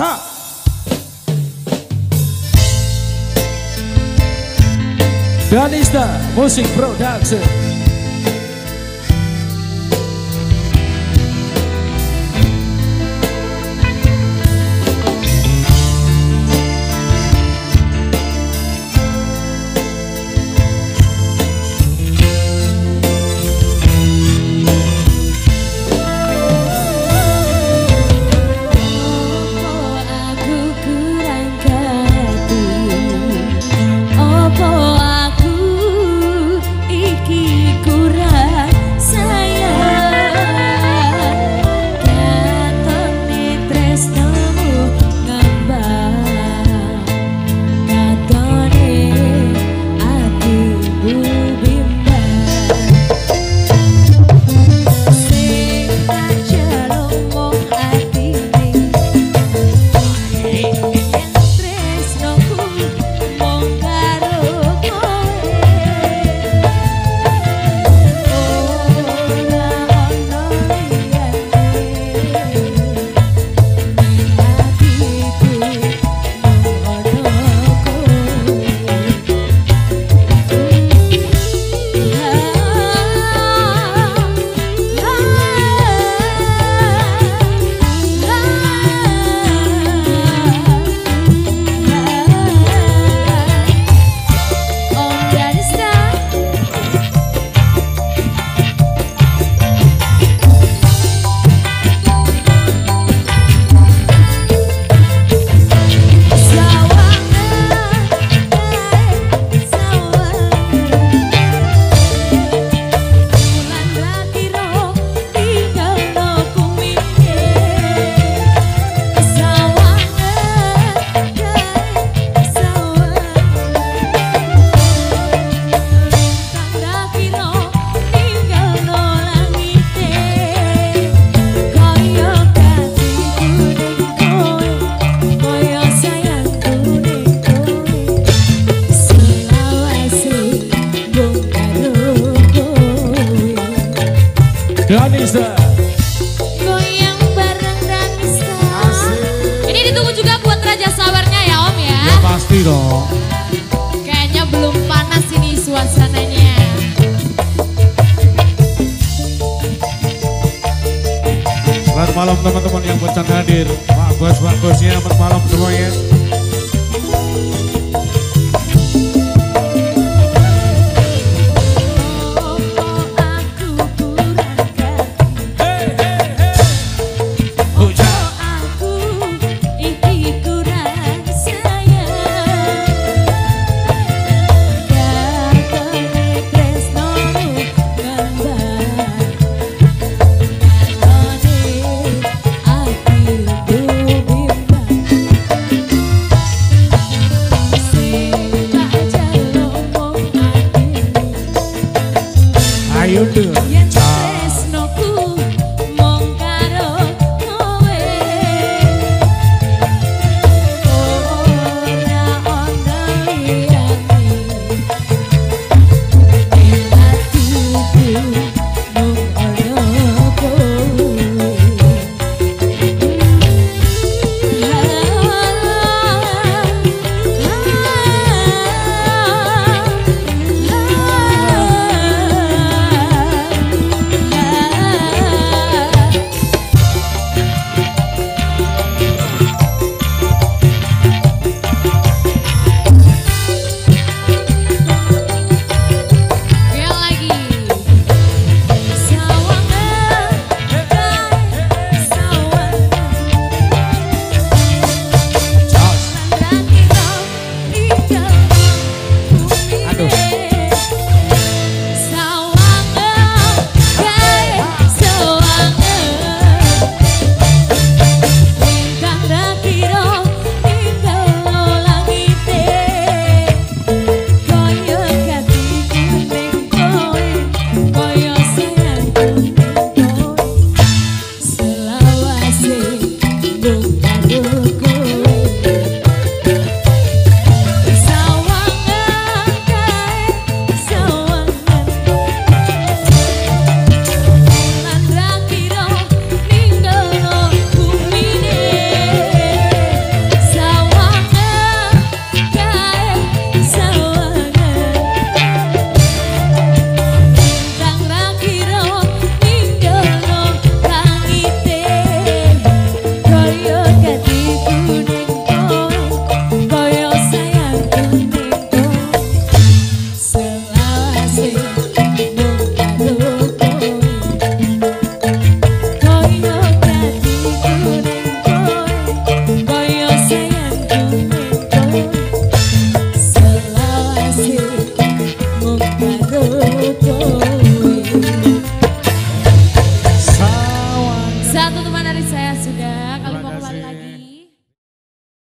Tá. Pianista, Music Production. Danisa Goyang bareng Danisa Ini ditunggu juga buat Raja Sawernya ya Om ya? Ya pasti dong. Kayaknya belum panas ini suasananya. Selamat malam teman-teman yang bercanda hadir. Pak Bos, Pak Bosnya, selamat malam semuanya